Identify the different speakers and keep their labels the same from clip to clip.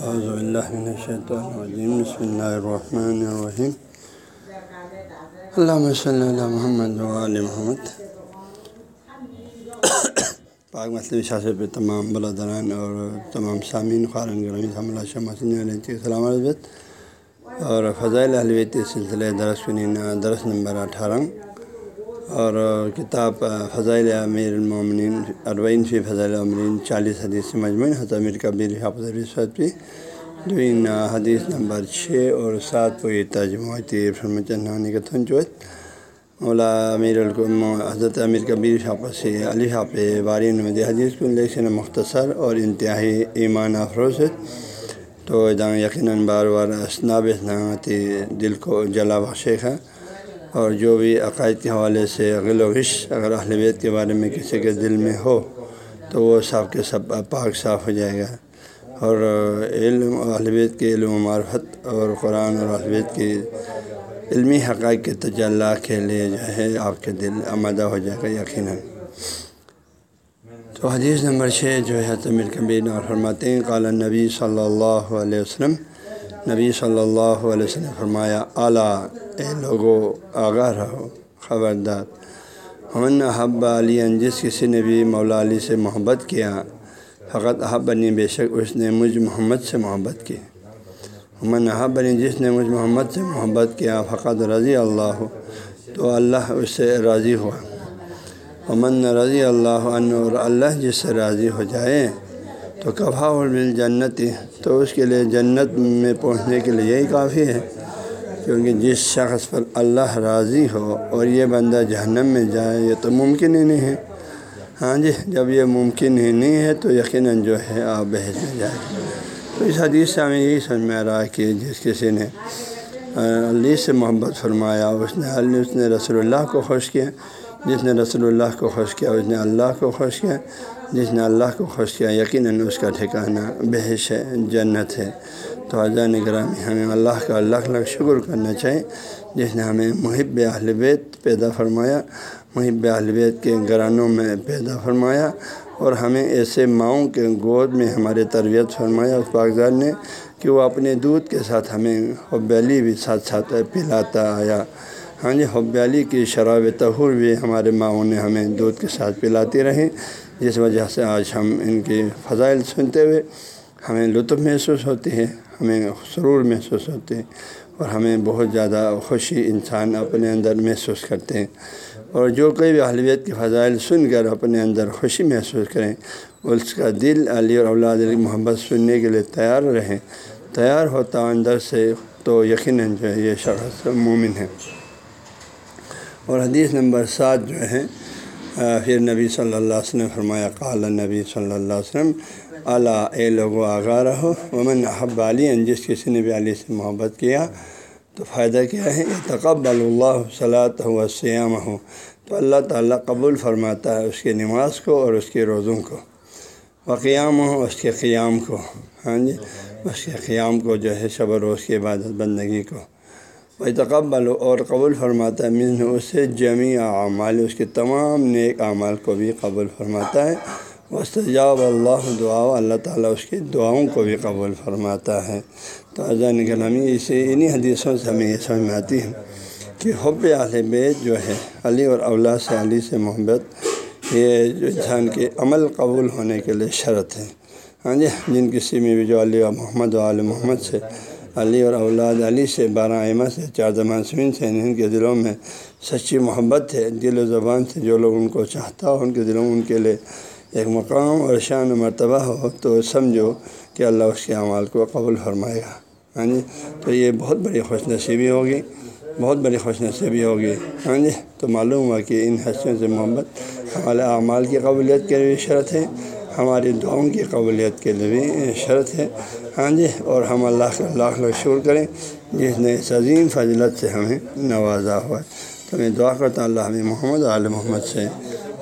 Speaker 1: اعوذ باللہ من الشیطان الرجیم بسم اللہ الرحمن الرحیم اللہم صلی اللہ محمد وعلی محمد. پاک مطلب شاثر پہ تمام برادران اور تمام سامعین خارن گرامی حملہ شمسن جی، علیہ السلام علیہ اور فضائل الویت سلسلہ درس درس نمبر اٹھارہ. اور کتاب فضائل امیر المومنین اربعین فی فضائل المرین چالیس حدیث مجموعین حضرت امیر کبیر حافظ پہ جو ان حدیث نمبر چھ اور سات کو یہ ترجمہ فرمچنانی کا مولا امیر القم حضرت امیر کبیر حافظ سے علی حاف باری نمد حدیث کو لیکن مختصر اور انتہائی ایمان افروز تو یقیناً بار بار اسناب اسناتی دل کو جلا بخشے ہے۔ اور جو بھی عقائد کے حوالے سے غل و غش اگر اہل بیت کے بارے میں کسی کے دل میں ہو، تو وہ صاف کے سب پاک صاف ہو جائے گا۔ اور علم اہل بیت کے علم و معرفت اور قرآن اور اہل بیت کی علمی حقائق کے تجلّہ کے لیے جو ہے آپ کے دل آمادہ ہو جائے گا یقیناً۔ تو حدیث نمبر چھ جو ہے تمیر کبیر اور فرماتے ہیں، قال نبی صلی اللہ علیہ وسلم نبی صلی اللہ علیہ وسلم فرمایا اعلیٰ اے لوگو، آگاہ رہو، خبردار۔ امن حب علی جس کسی نے بھی مولا علی سے محبت کیا، فقط احب بنی بے شک اس نے مجھ محمد سے محبت کی۔ امن احب بنی جس نے مجھ محمد سے محبت کیا، فقط رضی اللہ، تو اللہ اس سے راضی ہوا۔ امن رضی اللہ عنہ، اور اللہ جس سے راضی ہو جائے تو کبھا مل جنت تو اس کے لیے جنت میں پہنچنے کے لیے یہی کافی ہے، کیونکہ جس شخص پر اللہ راضی ہو اور یہ بندہ جہنم میں جائے، یہ تو ممکن ہی نہیں ہے۔ ہاں جی جب یہ ممکن ہی نہیں ہے تو یقیناً جو ہے آپ بحث میں جائے تو اس حدیث سے ہمیں یہی سمجھ میں آ رہا ہے کہ جس کسی نے علی سے محبت فرمایا، اس نے علی، اس نے رسول اللہ کو خوش کیا۔ جس نے رسول اللہ کو خوش کیا، اس نے اللہ کو خوش کیا۔ جس نے اللہ کو خوش کیا، یقیناً اس کا ٹھکانہ بحث ہے، جنت ہے۔ تو اذان گرامی ہمیں اللہ کا اللہ لاکھ شکر کرنا چاہیے۔ جس نے ہمیں محب اہل بیت پیدا فرمایا، محب اہل بیت کے گرانوں میں پیدا فرمایا اور ہمیں ایسے ماؤں کے گود میں ہمارے تربیت فرمایا۔ اس پاکزار نے کہ وہ اپنے دودھ کے ساتھ ہمیں حب علی بھی ساتھ ساتھ پلاتا آیا۔ ہاں جی حب علی کی شراب تہور بھی ہمارے ماؤں نے ہمیں دودھ کے ساتھ پلاتی رہیں جس وجہ سے آج ہم ان کی فضائل سنتے ہوئے ہمیں لطف محسوس ہوتی ہے، ہمیں سرور محسوس ہوتے ہیں اور ہمیں بہت زیادہ خوشی انسان اپنے اندر محسوس کرتے ہیں۔ اور جو کوئی بھی اہلیت کی فضائل سن کر اپنے اندر خوشی محسوس کریں، اس کا دل، علی اور اولاد علی محبت سننے کے لیے تیار رہیں۔ تیار ہوتا اندر سے تو یقیناً جو ہے یہ شخص مومن ہے اور حدیث نمبر سات جو ہے پھر نبی صلی اللہ علیہ وسلم فرمایا، قال نبی صلی اللہ علیہ وسلم اعلیٰ اے لوگو، آگاہ رہو۔ ومن احب علی جس کسی نے بھی علی سے محبت کیا، تو فائدہ کیا ہے؟ تقب اللہ صلاح و سیام ہو تو اللہ تعالیٰ قبول فرماتا ہے اس کی نماز کو اور اس کے روزوں کو۔ و قیام ہو اس کے قیام کو۔ ہاں جی اس کے قیام کو جو ہے شب و روز کی عبادت بندگی کو۔ وہ تقبل اور قبول فرماتا ہے۔ من اس سے جمی اعمال، اس کے تمام نیک اعمال کو بھی قبول فرماتا ہے۔ وسطاب اللہ دعا اللہ تعالیٰ اس کی دعاؤں کو بھی قبول فرماتا ہے۔ تو اذان کلامی اسے انہیں حدیثوں سے ہمیں یہ سمجھ میں آتی ہے کہ حب اہل بیت جو ہے، علی اور اولاد سے علی سے محبت، یہ جو انسان کے عمل قبول ہونے کے لیے شرط ہے۔ ہاں جی جن کسی میں بھی جو علی و محمد و علیہ محمد سے علی اور اولاد علی سے بارہ ائمہ سے چار زمان سے ان کے دلوں میں سچی محبت ہے، دل و زبان سے جو لوگ ان کو چاہتا ہو، ان کے دلوں میں ان کے لیے ایک مقام اور شان و مرتبہ ہو، تو سمجھو کہ اللہ اس کے اعمال کو قبول فرمائے گا۔ ہاں جی؟ تو یہ بہت بڑی خوش نصیبی ہوگی، بہت بڑی خوش نصیبی ہوگی۔ ہاں جی؟ تو معلوم ہوا کہ ان حسیوں سے محبت ہمارے اعمال کی قبولیت کے لیے شرط ہے۔ ہماری دعاؤں کی قبولیت کے لیے بھی شرط ہے۔ ہاں جی اور ہم اللہ کا لاکھ لاکھ شکر کریں۔ جس نے اس عظیم فضلت سے ہمیں نوازا ہوا۔ ہے تو میں دعا کرتا ہوں اللہ ہمیں محمد علیہ محمد سے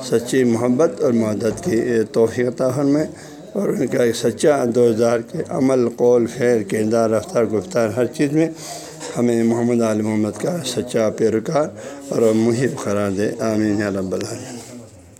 Speaker 1: سچی محبت اور مدد کی توفیق فرمائے اور ان کا ایک سچا دوزار کے عمل، قول فیر کردار، رفتار، گفتار، ہر چیز میں ہمیں محمد علیہ محمد کا سچا پیروکار اور محب قرار دے۔ آمین رب العالمین۔